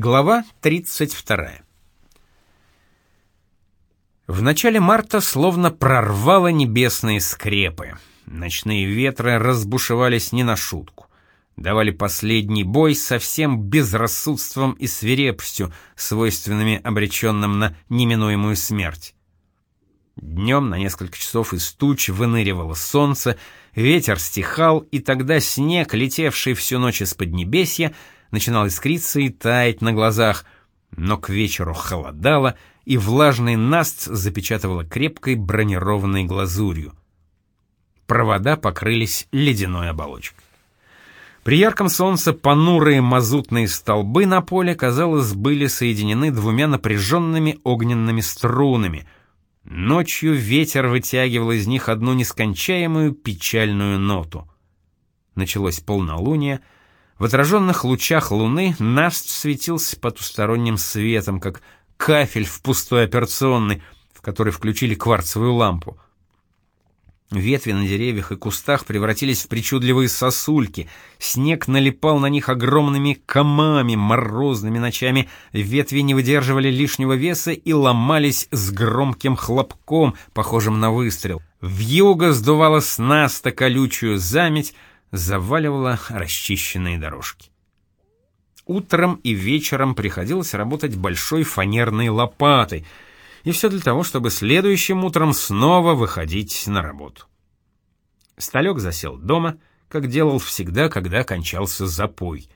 Глава 32. В начале марта словно прорвало небесные скрепы. Ночные ветры разбушевались не на шутку. Давали последний бой со всем безрассудством и свирепостью, свойственными обреченным на неминуемую смерть. Днем на несколько часов из туч выныривало солнце, ветер стихал, и тогда снег, летевший всю ночь из поднебесья, начинал искриться и таять на глазах, но к вечеру холодало, и влажный наст запечатывало крепкой бронированной глазурью. Провода покрылись ледяной оболочкой. При ярком солнце понурые мазутные столбы на поле, казалось, были соединены двумя напряженными огненными струнами. Ночью ветер вытягивал из них одну нескончаемую печальную ноту. Началось полнолуние — в отраженных лучах луны Наст светился потусторонним светом, как кафель в пустой операционной, в который включили кварцевую лампу. Ветви на деревьях и кустах превратились в причудливые сосульки. Снег налипал на них огромными комами, морозными ночами. Ветви не выдерживали лишнего веса и ломались с громким хлопком, похожим на выстрел. В юго сдувало с наста колючую заметь, заваливала расчищенные дорожки. Утром и вечером приходилось работать большой фанерной лопатой, и все для того, чтобы следующим утром снова выходить на работу. Сталек засел дома, как делал всегда, когда кончался запой.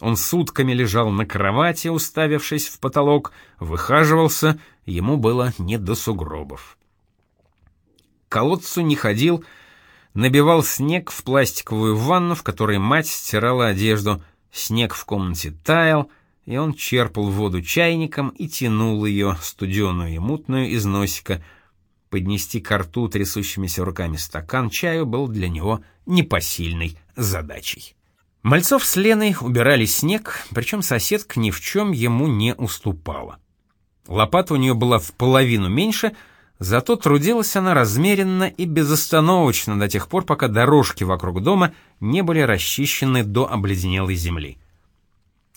Он сутками лежал на кровати, уставившись в потолок, выхаживался, ему было не до сугробов. К колодцу не ходил, набивал снег в пластиковую ванну, в которой мать стирала одежду. Снег в комнате таял, и он черпал воду чайником и тянул ее, студеную и мутную, из носика. Поднести к рту трясущимися руками стакан чаю был для него непосильной задачей. Мальцов с Леной убирали снег, причем соседка ни в чем ему не уступала. Лопата у нее была в половину меньше — Зато трудилась она размеренно и безостановочно до тех пор, пока дорожки вокруг дома не были расчищены до обледенелой земли.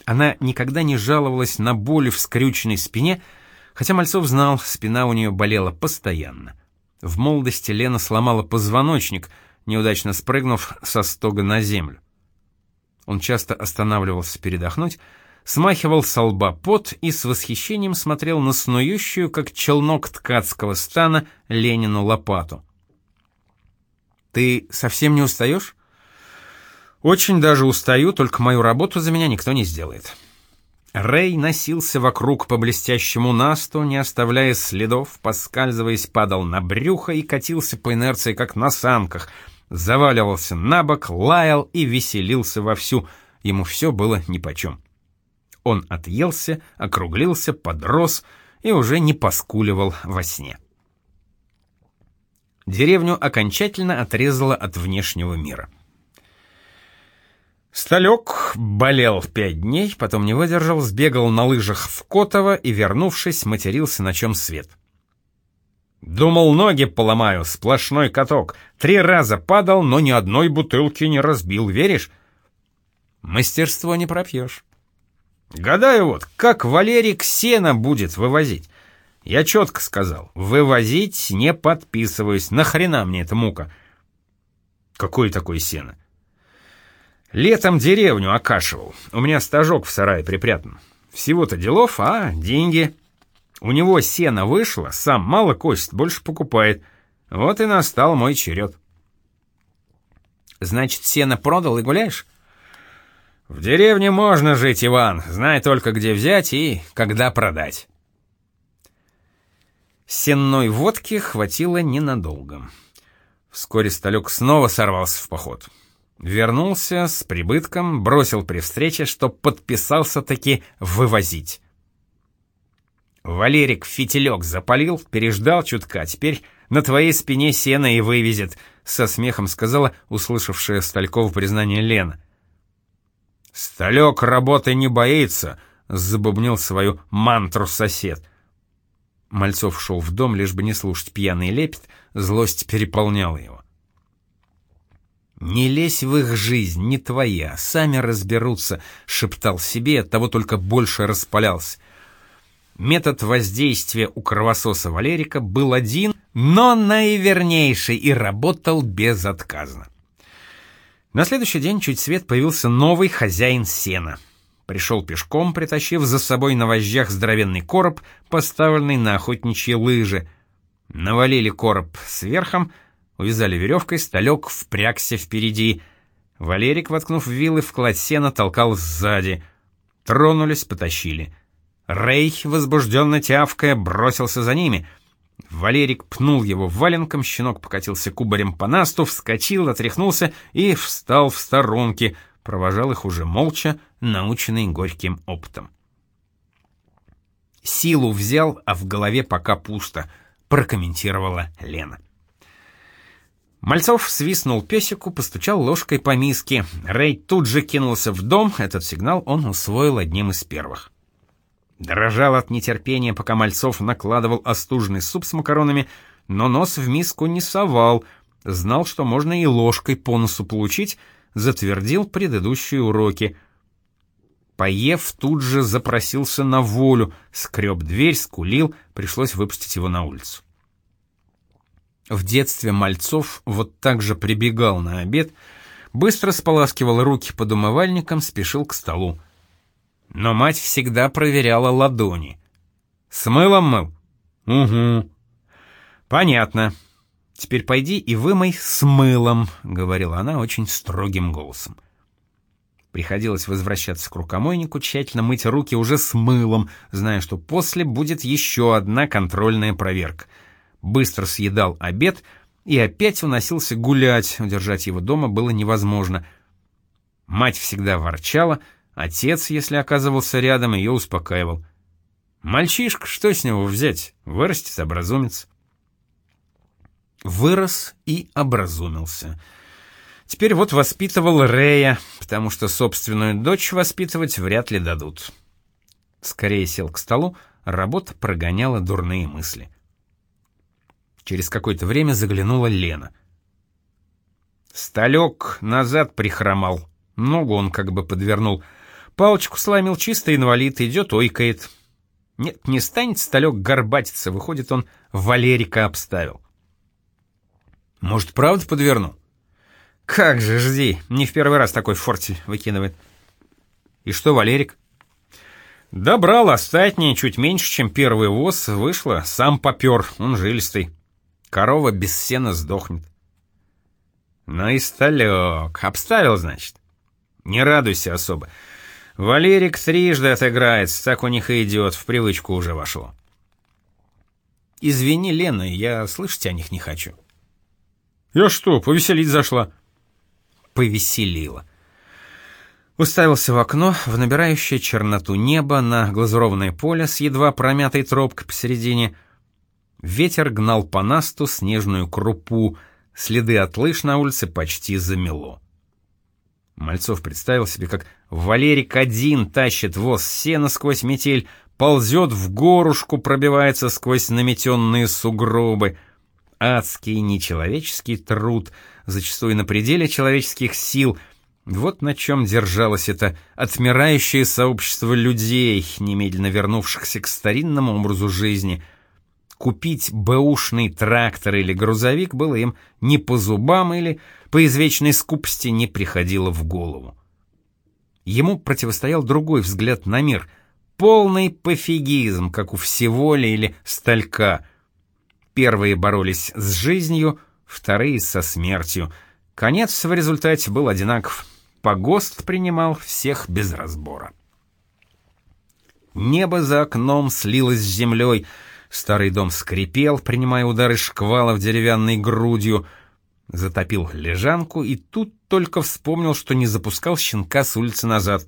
Она никогда не жаловалась на боль в скрюченной спине, хотя Мальцов знал, спина у нее болела постоянно. В молодости Лена сломала позвоночник, неудачно спрыгнув со стога на землю. Он часто останавливался передохнуть, смахивал с лба пот и с восхищением смотрел на снующую, как челнок ткацкого стана, Ленину лопату. «Ты совсем не устаешь?» «Очень даже устаю, только мою работу за меня никто не сделает». Рэй носился вокруг по блестящему насту, не оставляя следов, поскальзываясь, падал на брюхо и катился по инерции, как на санках, заваливался на бок, лаял и веселился вовсю, ему все было нипочем. Он отъелся, округлился, подрос и уже не поскуливал во сне. Деревню окончательно отрезало от внешнего мира. Сталек болел пять дней, потом не выдержал, сбегал на лыжах в Котово и, вернувшись, матерился, на чем свет. Думал, ноги поломаю, сплошной каток. Три раза падал, но ни одной бутылки не разбил, веришь? Мастерство не пропьешь. Гадаю вот, как Валерик сено будет вывозить. Я четко сказал, вывозить не подписываюсь, нахрена мне эта мука? Какое такое сено? Летом деревню окашивал, у меня стажок в сарае припрятан. Всего-то делов, а деньги. У него сено вышло, сам мало косит, больше покупает. Вот и настал мой черед. Значит, сено продал и гуляешь? В деревне можно жить, Иван, знай только, где взять и когда продать. Сенной водки хватило ненадолго. Вскоре Сталек снова сорвался в поход. Вернулся с прибытком, бросил при встрече, что подписался-таки вывозить. Валерик фитилек запалил, переждал чутка, теперь на твоей спине сено и вывезет, со смехом сказала услышавшая Сталькова признание Лена. «Сталек работы не боится», — забубнил свою мантру сосед. Мальцов шел в дом, лишь бы не слушать пьяный лепет, злость переполняла его. «Не лезь в их жизнь, не твоя, сами разберутся», — шептал себе, того только больше распалялся. Метод воздействия у кровососа Валерика был один, но наивернейший и работал безотказно. На следующий день чуть свет появился новый хозяин сена. Пришел пешком, притащив за собой на вожжах здоровенный короб, поставленный на охотничьи лыжи. Навалили короб сверхом, увязали веревкой, столек впрягся впереди. Валерик, воткнув вилы в кладь сена, толкал сзади. Тронулись, потащили. Рей, возбужденно тявкая, бросился за ними. Валерик пнул его валенком, щенок покатился кубарем по насту, вскочил, отряхнулся и встал в сторонке, провожал их уже молча, наученный горьким опытом. «Силу взял, а в голове пока пусто», — прокомментировала Лена. Мальцов свистнул песику, постучал ложкой по миске. Рей тут же кинулся в дом, этот сигнал он усвоил одним из первых. Дрожал от нетерпения, пока Мальцов накладывал остужный суп с макаронами, но нос в миску не совал, знал, что можно и ложкой по носу получить, затвердил предыдущие уроки. Поев, тут же запросился на волю, скреб дверь, скулил, пришлось выпустить его на улицу. В детстве Мальцов вот так же прибегал на обед, быстро споласкивал руки под умывальником, спешил к столу. Но мать всегда проверяла ладони. «С мылом мыл?» «Угу». «Понятно. Теперь пойди и вымой с мылом», — говорила она очень строгим голосом. Приходилось возвращаться к рукомойнику, тщательно мыть руки уже с мылом, зная, что после будет еще одна контрольная проверка. Быстро съедал обед и опять уносился гулять, удержать его дома было невозможно. Мать всегда ворчала — Отец, если оказывался рядом, ее успокаивал. Мальчишка, что с него взять? Вырастет, образумится. Вырос и образумился. Теперь вот воспитывал Рея, потому что собственную дочь воспитывать вряд ли дадут. Скорее сел к столу, работа прогоняла дурные мысли. Через какое-то время заглянула Лена. Сталек назад прихромал, ногу он как бы подвернул — Палочку сломил чисто инвалид, идет ойкает. Нет, не станет столек горбатиться, выходит, он Валерика обставил. Может, правда подвернул? Как же, жди, не в первый раз такой фортель выкидывает. И что, Валерик? Добрал остатнее, чуть меньше, чем первый воз, вышло, сам попер, он жилистый. Корова без сена сдохнет. Ну и столек, обставил, значит. Не радуйся особо. Валерик трижды отыграется, так у них и идет, в привычку уже вошло. Извини, Лена, я слышать о них не хочу. Я что, повеселить зашла? Повеселила. Уставился в окно, в набирающее черноту небо, на глазурованное поле с едва промятой тропкой посередине. Ветер гнал по насту снежную крупу, следы от лыж на улице почти замело. Мальцов представил себе, как Валерик один тащит воз сена сквозь метель, ползет в горушку, пробивается сквозь наметенные сугробы. Адский нечеловеческий труд, зачастую на пределе человеческих сил. Вот на чем держалось это отмирающее сообщество людей, немедленно вернувшихся к старинному образу жизни. Купить бэушный трактор или грузовик было им не по зубам или по извечной скупости не приходило в голову. Ему противостоял другой взгляд на мир, полный пофигизм, как у Всеволи или Сталька. Первые боролись с жизнью, вторые со смертью. Конец в результате был одинаков. Погост принимал всех без разбора. Небо за окном слилось с землей, старый дом скрипел, принимая удары шквалов деревянной грудью — Затопил лежанку и тут только вспомнил, что не запускал щенка с улицы назад.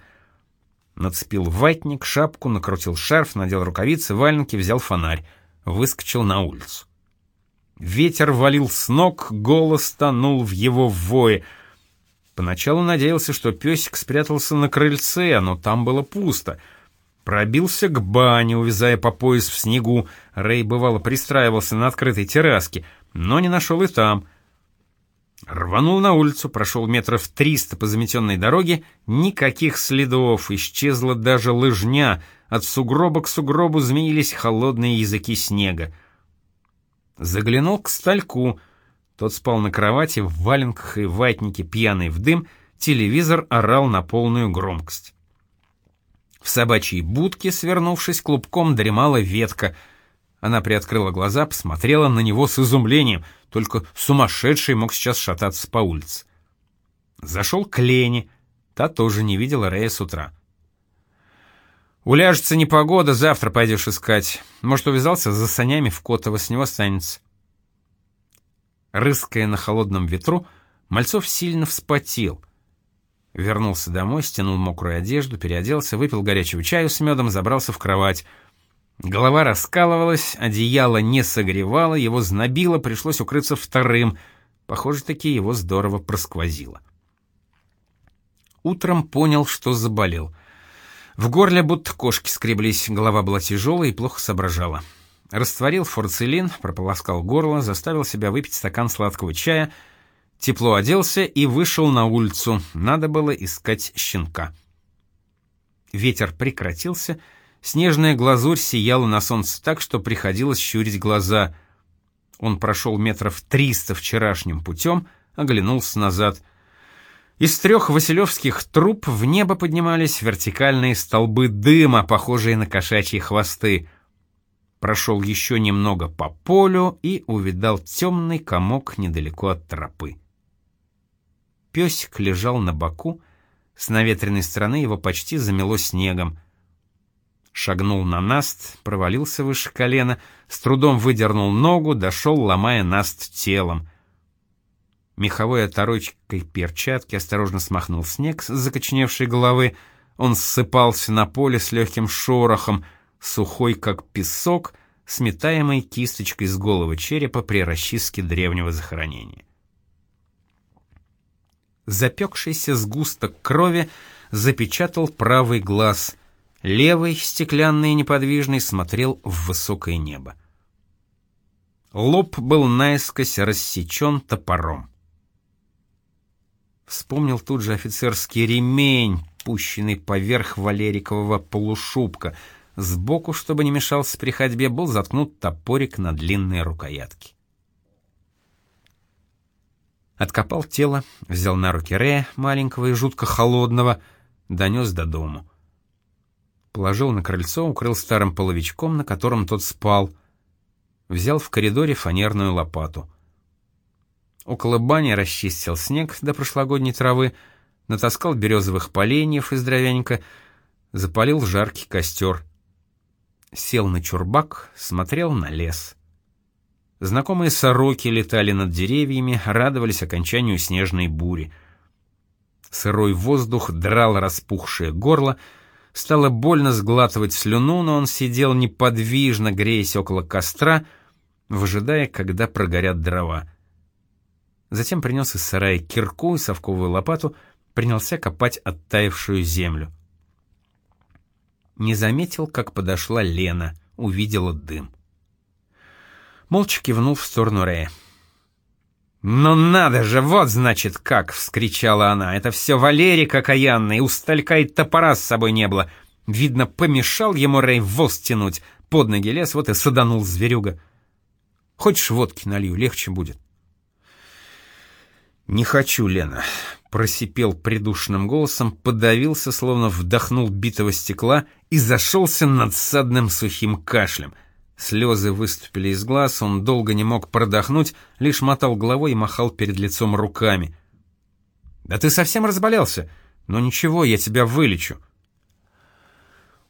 Нацепил ватник, шапку, накрутил шарф, надел рукавицы, валенки, взял фонарь. Выскочил на улицу. Ветер валил с ног, голос тонул в его вое. Поначалу надеялся, что песик спрятался на крыльце, но там было пусто. Пробился к бане, увязая по пояс в снегу. Рэй, бывало, пристраивался на открытой терраске, но не нашел и там — Рванул на улицу, прошел метров триста по заметенной дороге, никаких следов, исчезла даже лыжня, от сугроба к сугробу змеились холодные языки снега. Заглянул к стальку, тот спал на кровати в валенках и ватнике, пьяный в дым, телевизор орал на полную громкость. В собачьей будке, свернувшись клубком, дремала ветка. Она приоткрыла глаза, посмотрела на него с изумлением — только сумасшедший мог сейчас шататься по улице. Зашел к Лене, та тоже не видела Рея с утра. «Уляжется непогода, завтра пойдешь искать. Может, увязался за санями в Котово, с него останется». Рыская на холодном ветру, Мальцов сильно вспотел. Вернулся домой, стянул мокрую одежду, переоделся, выпил горячего чаю с медом, забрался в кровать — Голова раскалывалась, одеяло не согревало, его знобило, пришлось укрыться вторым. Похоже, таки его здорово просквозило. Утром понял, что заболел. В горле будто кошки скреблись, голова была тяжелая и плохо соображала. Растворил форцелин, прополоскал горло, заставил себя выпить стакан сладкого чая, тепло оделся и вышел на улицу. Надо было искать щенка. Ветер прекратился, Снежная глазурь сияла на солнце так, что приходилось щурить глаза. Он прошел метров триста вчерашним путем, оглянулся назад. Из трех василевских труб в небо поднимались вертикальные столбы дыма, похожие на кошачьи хвосты. Прошел еще немного по полю и увидал темный комок недалеко от тропы. Песик лежал на боку, с наветренной стороны его почти замело снегом шагнул на наст, провалился выше колена, с трудом выдернул ногу, дошел, ломая наст телом. Меховой оторочкой перчатки осторожно смахнул снег с закочневшей головы, он ссыпался на поле с легким шорохом, сухой как песок, сметаемый кисточкой с головы черепа при расчистке древнего захоронения. Запекшийся сгусток крови запечатал правый глаз — Левый, стеклянный и неподвижный, смотрел в высокое небо. Лоб был наискось рассечен топором. Вспомнил тут же офицерский ремень, пущенный поверх валерикового полушубка. Сбоку, чтобы не мешался при ходьбе, был заткнут топорик на длинные рукоятки. Откопал тело, взял на руки Рея, маленького и жутко холодного, донес до дому. Положил на крыльцо, укрыл старым половичком, на котором тот спал. Взял в коридоре фанерную лопату. Около бани расчистил снег до прошлогодней травы, натаскал березовых поленьев из дровяника, запалил жаркий костер. Сел на чурбак, смотрел на лес. Знакомые сороки летали над деревьями, радовались окончанию снежной бури. Сырой воздух драл распухшее горло — Стало больно сглатывать слюну, но он сидел неподвижно, греясь около костра, выжидая, когда прогорят дрова. Затем принес из сарая кирку и совковую лопату, принялся копать оттаившую землю. Не заметил, как подошла Лена, увидела дым. Молча кивнул в сторону Рэя. «Ну надо же, вот значит как!» — вскричала она. «Это все Валерик окаянный, у сталька и топора с собой не было. Видно, помешал ему Рэй воз тянуть. Под ноги лез, вот и саданул зверюга. Хочешь водки налью, легче будет». «Не хочу, Лена», — просипел придушенным голосом, подавился, словно вдохнул битого стекла и зашелся надсадным сухим кашлем — Слезы выступили из глаз, он долго не мог продохнуть, лишь мотал головой и махал перед лицом руками. «Да ты совсем разболелся? Ну ничего, я тебя вылечу».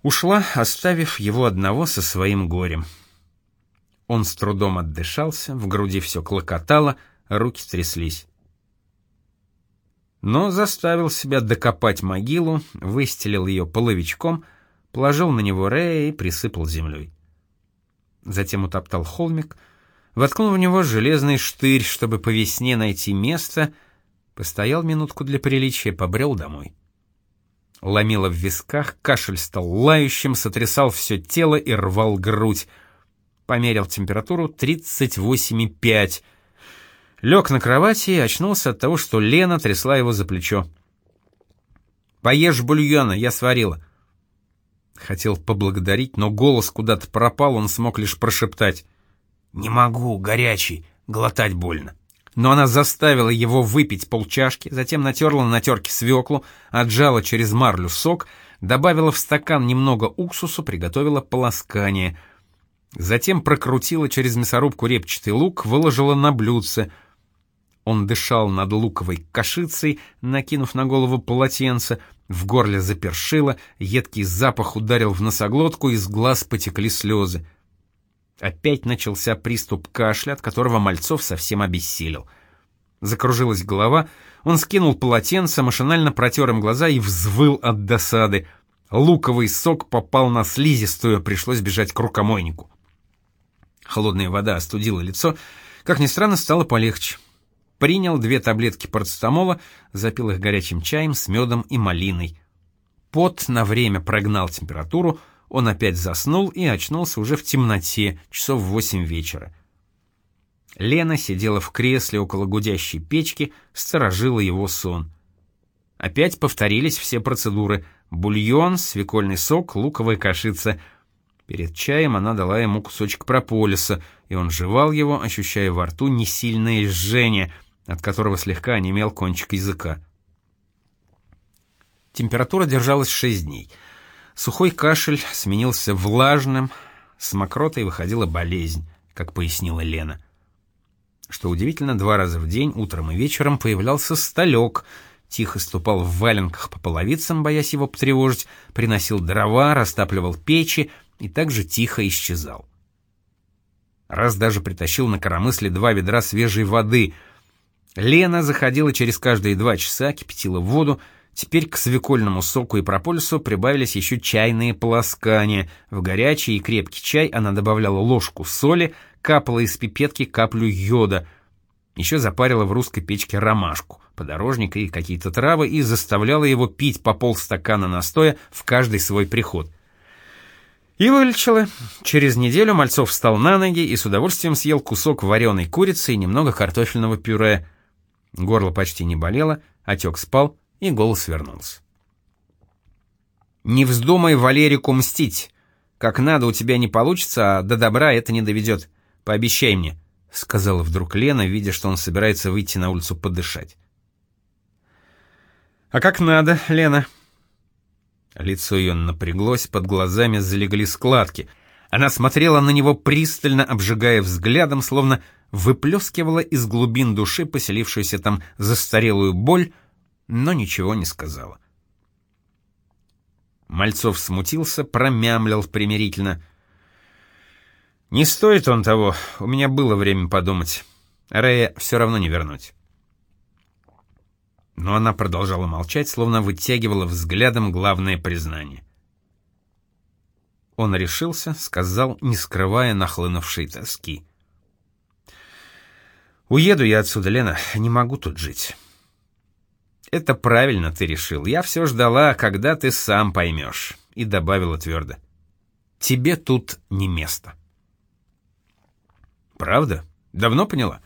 Ушла, оставив его одного со своим горем. Он с трудом отдышался, в груди все клокотало, руки тряслись. Но заставил себя докопать могилу, выстелил ее половичком, положил на него Рея и присыпал землей затем утоптал холмик, воткнул в него железный штырь, чтобы по весне найти место, постоял минутку для приличия, побрел домой. Ломило в висках, кашель стал лающим, сотрясал все тело и рвал грудь. Померил температуру 38,5. Лег на кровати и очнулся от того, что Лена трясла его за плечо. «Поешь бульона, я сварила». Хотел поблагодарить, но голос куда-то пропал, он смог лишь прошептать. «Не могу, горячий, глотать больно». Но она заставила его выпить полчашки, затем натерла на терке свеклу, отжала через марлю сок, добавила в стакан немного уксусу, приготовила полоскание. Затем прокрутила через мясорубку репчатый лук, выложила на блюдце. Он дышал над луковой кашицей, накинув на голову полотенце, в горле запершило, едкий запах ударил в носоглотку, из глаз потекли слезы. Опять начался приступ кашля, от которого Мальцов совсем обессилел. Закружилась голова, он скинул полотенце, машинально протер им глаза и взвыл от досады. Луковый сок попал на слизистую, пришлось бежать к рукомойнику. Холодная вода остудила лицо, как ни странно, стало полегче. Принял две таблетки парацетамола, запил их горячим чаем с медом и малиной. Пот на время прогнал температуру, он опять заснул и очнулся уже в темноте, часов в восемь вечера. Лена сидела в кресле около гудящей печки, сторожила его сон. Опять повторились все процедуры: бульон, свекольный сок, луковая кашица. Перед чаем она дала ему кусочек прополиса, и он жевал его, ощущая во рту несильное жжение, от которого слегка онемел кончик языка. Температура держалась шесть дней — Сухой кашель сменился влажным, с мокротой выходила болезнь, как пояснила Лена. Что удивительно, два раза в день, утром и вечером, появлялся столек, тихо ступал в валенках по половицам, боясь его потревожить, приносил дрова, растапливал печи и также тихо исчезал. Раз даже притащил на коромысле два ведра свежей воды. Лена заходила через каждые два часа, кипятила воду, Теперь к свекольному соку и прополису прибавились еще чайные полоскания. В горячий и крепкий чай она добавляла ложку соли, капала из пипетки каплю йода. Еще запарила в русской печке ромашку, подорожник и какие-то травы и заставляла его пить по полстакана настоя в каждый свой приход. И вылечила. Через неделю Мальцов встал на ноги и с удовольствием съел кусок вареной курицы и немного картофельного пюре. Горло почти не болело, отек спал, и голос вернулся. «Не вздумай Валерику мстить. Как надо у тебя не получится, а до добра это не доведет. Пообещай мне», — сказала вдруг Лена, видя, что он собирается выйти на улицу подышать. «А как надо, Лена?» Лицо ее напряглось, под глазами залегли складки. Она смотрела на него пристально, обжигая взглядом, словно выплескивала из глубин души поселившуюся там застарелую боль, но ничего не сказала. Мальцов смутился, промямлил примирительно. «Не стоит он того, у меня было время подумать. Рея все равно не вернуть». Но она продолжала молчать, словно вытягивала взглядом главное признание. Он решился, сказал, не скрывая нахлынувшей тоски. «Уеду я отсюда, Лена, не могу тут жить». «Это правильно ты решил. Я все ждала, когда ты сам поймешь», — и добавила твердо. «Тебе тут не место». «Правда? Давно поняла?»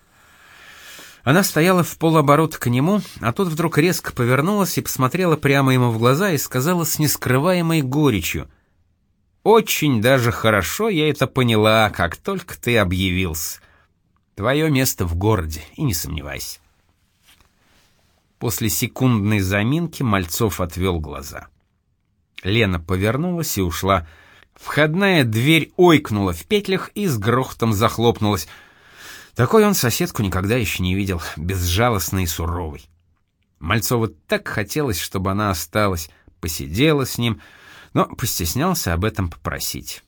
Она стояла в полоборота к нему, а тут вдруг резко повернулась и посмотрела прямо ему в глаза и сказала с нескрываемой горечью. «Очень даже хорошо я это поняла, как только ты объявился. Твое место в городе, и не сомневайся». После секундной заминки Мальцов отвел глаза. Лена повернулась и ушла. Входная дверь ойкнула в петлях и с грохотом захлопнулась. Такой он соседку никогда еще не видел, безжалостный и суровый. Мальцову так хотелось, чтобы она осталась, посидела с ним, но постеснялся об этом попросить.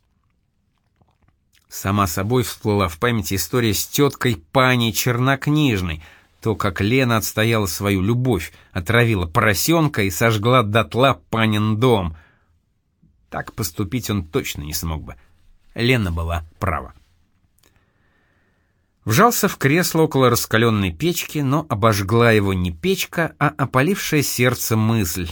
Сама собой всплыла в памяти история с теткой Паней Чернокнижной — то, как Лена отстояла свою любовь, отравила поросенка и сожгла дотла панин дом. Так поступить он точно не смог бы. Лена была права. Вжался в кресло около раскаленной печки, но обожгла его не печка, а опалившая сердце мысль.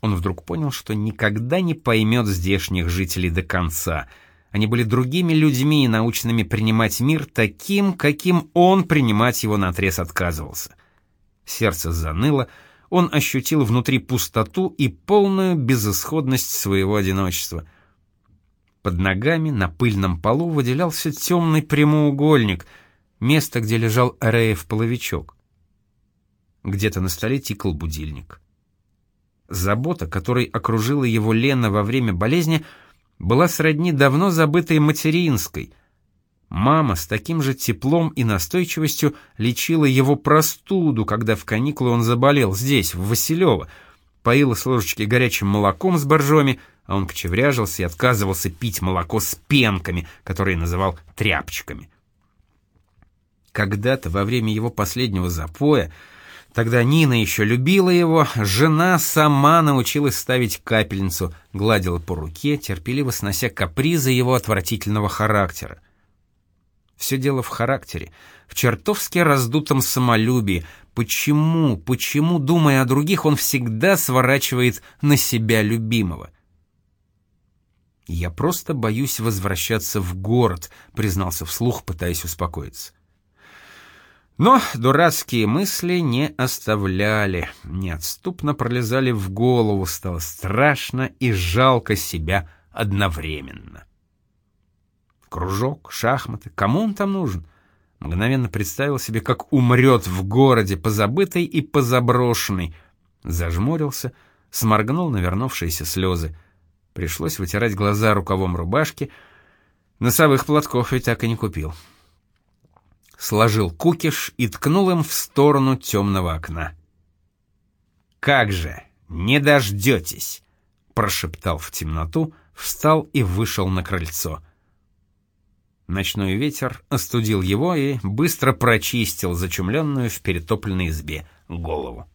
Он вдруг понял, что никогда не поймет здешних жителей до конца. Они были другими людьми, научными принимать мир таким, каким он принимать его наотрез отказывался. Сердце заныло, он ощутил внутри пустоту и полную безысходность своего одиночества. Под ногами на пыльном полу выделялся темный прямоугольник, место, где лежал Ареев половичок. Где-то на столе тикал будильник. Забота, которой окружила его Лена во время болезни, была сродни давно забытой материнской. Мама с таким же теплом и настойчивостью лечила его простуду, когда в каникулы он заболел здесь, в Василево, поила с ложечки горячим молоком с боржоми, а он кочевряжился и отказывался пить молоко с пенками, которые называл тряпчиками. Когда-то во время его последнего запоя Тогда Нина еще любила его, жена сама научилась ставить капельницу, гладила по руке, терпеливо снося капризы его отвратительного характера. Все дело в характере, в чертовски раздутом самолюбии. Почему, почему, думая о других, он всегда сворачивает на себя любимого? «Я просто боюсь возвращаться в город», — признался вслух, пытаясь успокоиться. Но дурацкие мысли не оставляли, неотступно пролезали в голову, стало страшно и жалко себя одновременно. Кружок, шахматы, кому он там нужен? Мгновенно представил себе, как умрет в городе, позабытый и позаброшенный. Зажмурился, сморгнул навернувшиеся слезы. Пришлось вытирать глаза рукавом рубашки. Носовых платков ведь так и не купил сложил кукиш и ткнул им в сторону темного окна. «Как же, не дождетесь!» — прошептал в темноту, встал и вышел на крыльцо. Ночной ветер остудил его и быстро прочистил зачумленную в перетопленной избе голову.